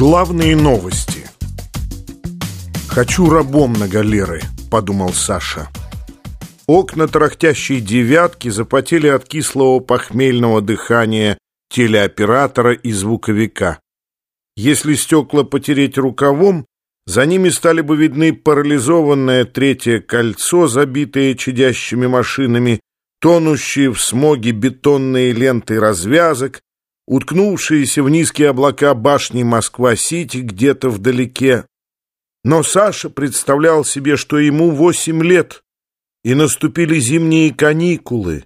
Главные новости. «Хочу рабом на галеры», — подумал Саша. Окна тарахтящей девятки запотели от кислого похмельного дыхания телеоператора и звуковика. Если стекла потереть рукавом, за ними стали бы видны парализованное третье кольцо, забитое чадящими машинами, тонущие в смоге бетонные ленты развязок, уткнувшиеся в низкие облака башни Москва-Сити где-то вдалеке. Но Саша представлял себе, что ему восемь лет, и наступили зимние каникулы,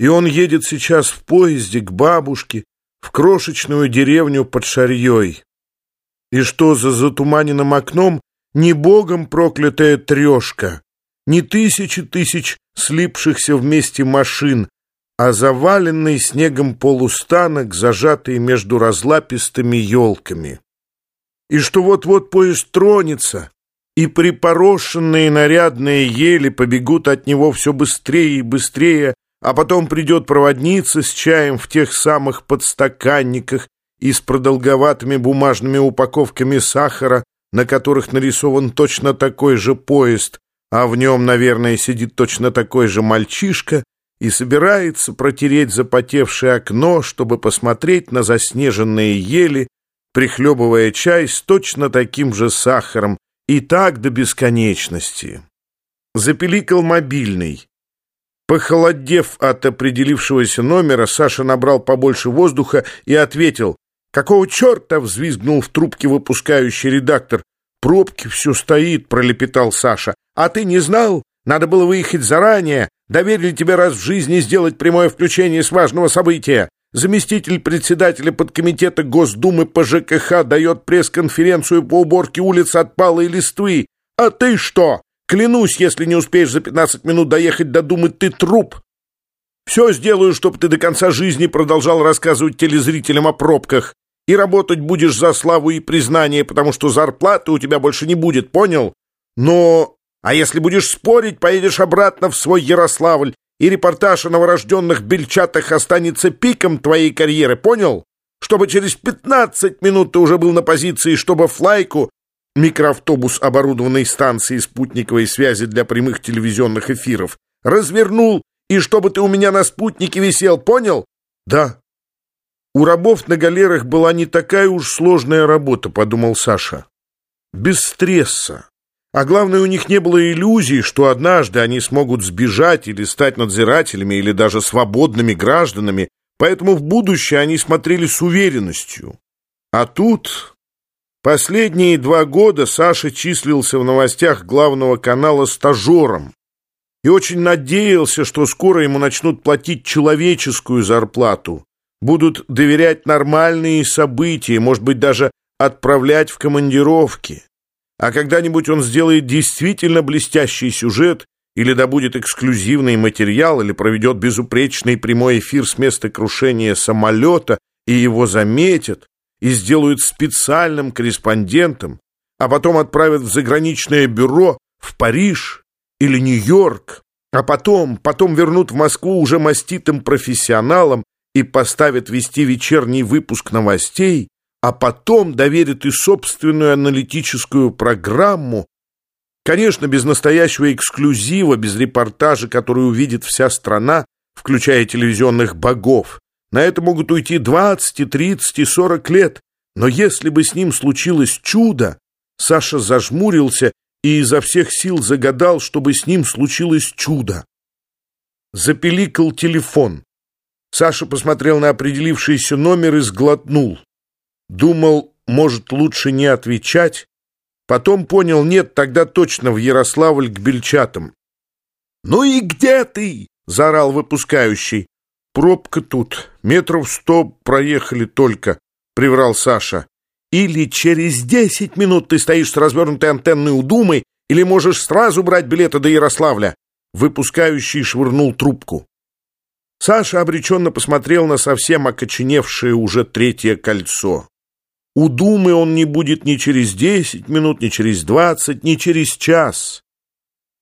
и он едет сейчас в поезде к бабушке, в крошечную деревню под Шарьей. И что за затуманенным окном не богом проклятая трешка, не тысячи тысяч слипшихся вместе машин, а заваленный снегом полустанок, зажатый между разлапистыми елками. И что вот-вот поезд тронется, и припорошенные нарядные ели побегут от него все быстрее и быстрее, а потом придет проводница с чаем в тех самых подстаканниках и с продолговатыми бумажными упаковками сахара, на которых нарисован точно такой же поезд, а в нем, наверное, сидит точно такой же мальчишка, и собирается протереть запотевшее окно, чтобы посмотреть на заснеженные ели, прихлебывая чай с точно таким же сахаром, и так до бесконечности. Запеликал мобильный. Похолодев от определившегося номера, Саша набрал побольше воздуха и ответил. «Какого черта?» — взвизгнул в трубке выпускающий редактор. «Пробки все стоит», — пролепетал Саша. «А ты не знал? Надо было выехать заранее. Доверили тебе раз в жизни сделать прямое включение с важного события. Заместитель председателя подкомитета Госдумы по ЖКХ дает пресс-конференцию по уборке улиц от палой листвы. А ты что? Клянусь, если не успеешь за 15 минут доехать до Думы, ты труп. Все сделаю, чтобы ты до конца жизни продолжал рассказывать телезрителям о пробках. И работать будешь за славу и признание, потому что зарплаты у тебя больше не будет, понял? Но а если будешь спорить, поедешь обратно в свой Ярославль, и репортаж о новорожденных бельчатах останется пиком твоей карьеры, понял? Чтобы через 15 минут ты уже был на позиции, чтобы флайку, микроавтобус оборудованной станцией спутниковой связи для прямых телевизионных эфиров, развернул, и чтобы ты у меня на спутнике висел, понял? Да. У рабов на галерах была не такая уж сложная работа, подумал Саша. Без стресса. А главное, у них не было иллюзий, что однажды они смогут сбежать или стать надзирателями, или даже свободными гражданами, поэтому в будущее они смотрели с уверенностью. А тут... Последние два года Саша числился в новостях главного канала стажером и очень надеялся, что скоро ему начнут платить человеческую зарплату, будут доверять нормальные события, может быть, даже отправлять в командировки. А когда-нибудь он сделает действительно блестящий сюжет или добудет эксклюзивный материал, или проведет безупречный прямой эфир с места крушения самолета, и его заметят, и сделают специальным корреспондентом, а потом отправят в заграничное бюро в Париж или Нью-Йорк, а потом, потом вернут в Москву уже маститым профессионалом и поставят вести вечерний выпуск новостей, а потом доверит и собственную аналитическую программу, конечно, без настоящего эксклюзива, без репортажа, который увидит вся страна, включая телевизионных богов. На это могут уйти 20, 30 и 40 лет, но если бы с ним случилось чудо, Саша зажмурился и изо всех сил загадал, чтобы с ним случилось чудо. Запеликал телефон. Саша посмотрел на определившийся номер и сглотнул. Думал, может, лучше не отвечать. Потом понял, нет, тогда точно в Ярославль к бельчатам. «Ну и где ты?» — заорал выпускающий. «Пробка тут. Метров сто проехали только», — приврал Саша. «Или через десять минут ты стоишь с развернутой антенной у Думы, или можешь сразу брать билеты до Ярославля». Выпускающий швырнул трубку. Саша обреченно посмотрел на совсем окоченевшее уже третье кольцо. У Думы он не будет ни через десять минут, ни через двадцать, ни через час.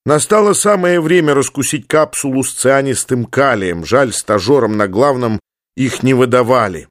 Настало самое время раскусить капсулу с цианистым калием. Жаль, стажерам на главном их не выдавали.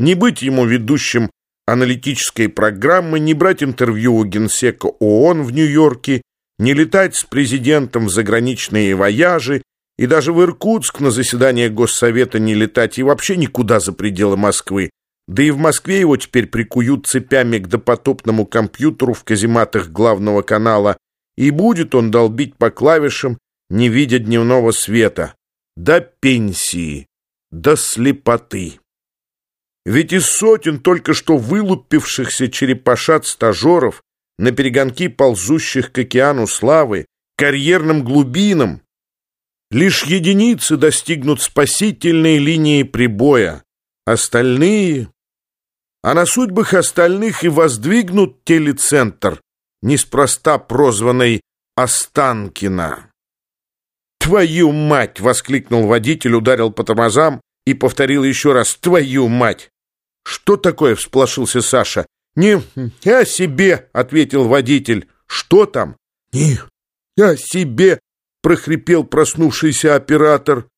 Не быть ему ведущим аналитической программы, не брать интервью у генсека ООН в Нью-Йорке, не летать с президентом в заграничные вояжи и даже в Иркутск на заседание Госсовета не летать и вообще никуда за пределы Москвы. Да и в Москве его теперь прикуют цепями к допотопному компьютеру в казематах главного канала, и будет он долбить по клавишам, не видя дневного света. До пенсии, до слепоты. Ведь из сотен только что вылупившихся черепашат-стажеров на перегонки ползущих к океану славы, карьерным глубинам, лишь единицы достигнут спасительной линии прибоя, остальные... А на судьбах остальных и воздвигнут телецентр, неспроста прозванный Останкина. «Твою мать!» — воскликнул водитель, ударил по тормозам и повторил еще раз «Твою мать!» «Что такое?» — всполошился Саша. «Не я себе!» — ответил водитель. «Что там?» «Не я себе!» — прохрипел проснувшийся оператор.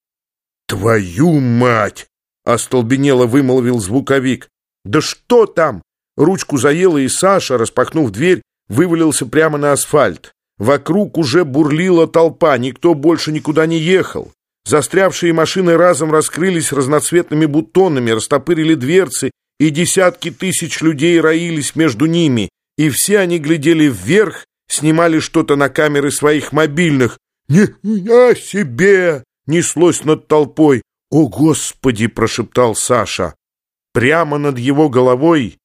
«Твою мать!» — остолбенело вымолвил звуковик. «Да что там?» Ручку заело, и Саша, распахнув дверь, вывалился прямо на асфальт. Вокруг уже бурлила толпа, никто больше никуда не ехал. Застрявшие машины разом раскрылись разноцветными бутонами, растопырили дверцы, и десятки тысяч людей роились между ними, и все они глядели вверх, снимали что-то на камеры своих мобильных. «Не я себе!» — неслось над толпой. «О, Господи!» — прошептал Саша. Прямо над его головой,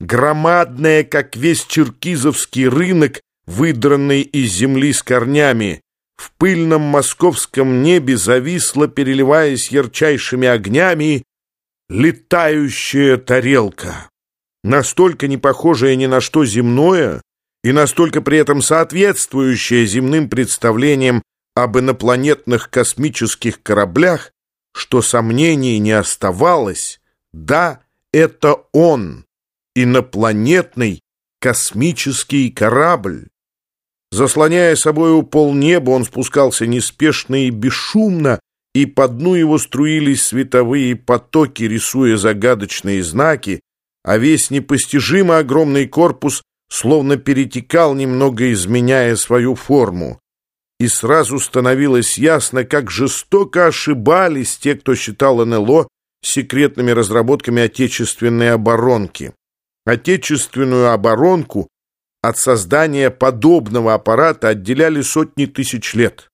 громадная, как весь черкизовский рынок, выдранный из земли с корнями, в пыльном московском небе зависла, переливаясь ярчайшими огнями, летающая тарелка. Настолько не похожая ни на что земное и настолько при этом соответствующая земным представлениям об инопланетных космических кораблях, что сомнений не оставалось, да, это он, инопланетный космический корабль. Заслоняя собою полнеба, он спускался неспешно и бесшумно, и по дну его струились световые потоки, рисуя загадочные знаки, а весь непостижимо огромный корпус словно перетекал, немного изменяя свою форму. И сразу становилось ясно, как жестоко ошибались те, кто считал НЛО секретными разработками отечественной оборонки. Отечественную оборонку от создания подобного аппарата отделяли сотни тысяч лет.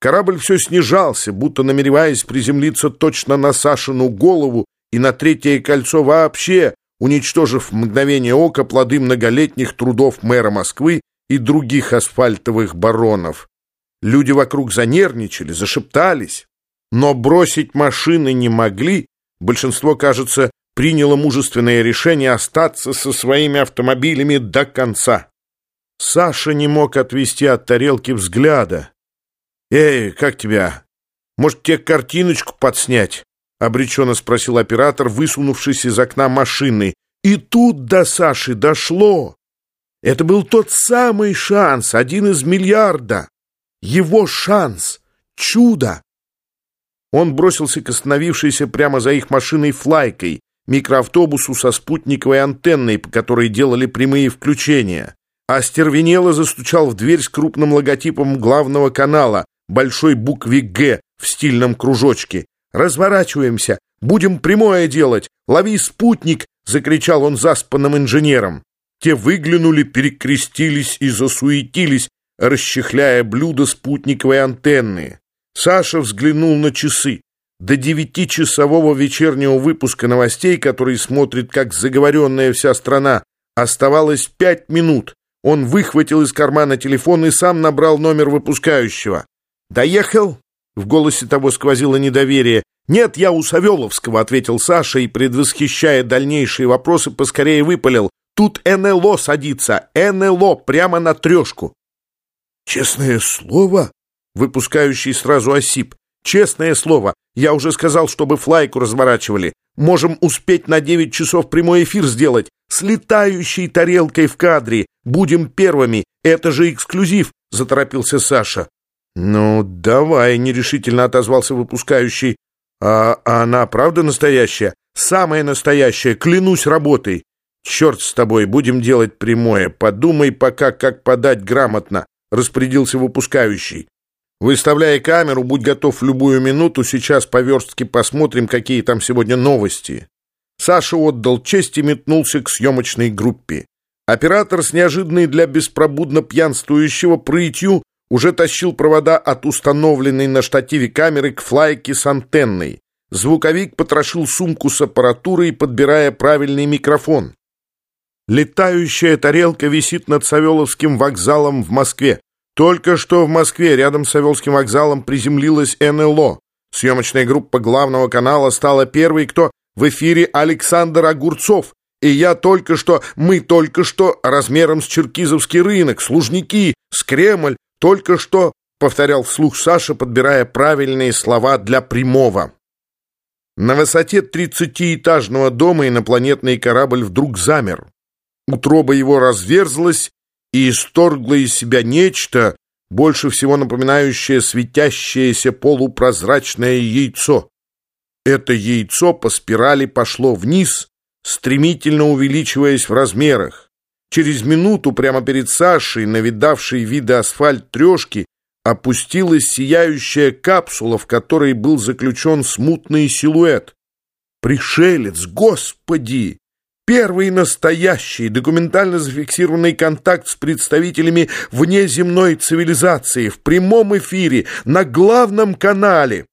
Корабль все снижался, будто намереваясь приземлиться точно на Сашину голову и на третье кольцо вообще, уничтожив в мгновение ока плоды многолетних трудов мэра Москвы и других асфальтовых баронов. Люди вокруг занервничали, зашептались, но бросить машины не могли. Большинство, кажется, приняло мужественное решение остаться со своими автомобилями до конца. Саша не мог отвести от тарелки взгляда. «Эй, как тебя? Может, тебе картиночку подснять?» — обреченно спросил оператор, высунувшись из окна машины. И тут до Саши дошло. Это был тот самый шанс, один из миллиарда. Его шанс, чудо. Он бросился к остановившейся прямо за их машиной флайкой, микроавтобусу со спутниковой антенной, по которой делали прямые включения. Остервенело застучал в дверь с крупным логотипом главного канала, большой букве «Г» в стильном кружочке. «Разворачиваемся! Будем прямое делать! Лови спутник!» — закричал он заспанным инженером. Те выглянули, перекрестились и засуетились, расчехляя блюдо спутниковой антенны. Саша взглянул на часы. До девятичасового вечернего выпуска новостей, который смотрит как заговоренная вся страна, оставалось пять минут. Он выхватил из кармана телефон и сам набрал номер выпускающего. «Доехал?» — в голосе того сквозило недоверие. «Нет, я у Савеловского», — ответил Саша и, предвосхищая дальнейшие вопросы, поскорее выпалил. «Тут НЛО садится, НЛО, прямо на трешку». «Честное слово?» — выпускающий сразу осип. «Честное слово, я уже сказал, чтобы флайку разворачивали. Можем успеть на девять часов прямой эфир сделать. С летающей тарелкой в кадре. Будем первыми. Это же эксклюзив», — заторопился Саша. «Ну, давай», — нерешительно отозвался выпускающий. «А, а она правда настоящая?» «Самая настоящая, клянусь работой». «Черт с тобой, будем делать прямое. Подумай пока, как подать грамотно», — распорядился выпускающий. «Выставляй камеру, будь готов в любую минуту. Сейчас по верстке посмотрим, какие там сегодня новости». Саша отдал честь и метнулся к съемочной группе. Оператор с неожиданной для беспробудно пьянствующего прытью уже тащил провода от установленной на штативе камеры к флайке с антенной. Звуковик потрошил сумку с аппаратурой, подбирая правильный микрофон. Летающая тарелка висит над Савеловским вокзалом в Москве. Только что в Москве рядом с Савеловским вокзалом приземлилась НЛО. Съемочная группа главного канала стала первой, кто в эфире Александр Огурцов. И я только что, мы только что, размером с Черкизовский рынок, Служники, с Кремль, только что, повторял вслух Саша, подбирая правильные слова для прямого. На высоте тридцатиэтажного дома инопланетный корабль вдруг замер. Утроба его разверзлась и исторгла из себя нечто, больше всего напоминающее светящееся полупрозрачное яйцо. Это яйцо по спирали пошло вниз, стремительно увеличиваясь в размерах. Через минуту прямо перед Сашей, навидавшей виды асфальт трешки, опустилась сияющая капсула, в которой был заключен смутный силуэт. Пришелец, господи! Первый настоящий документально зафиксированный контакт с представителями внеземной цивилизации в прямом эфире на главном канале.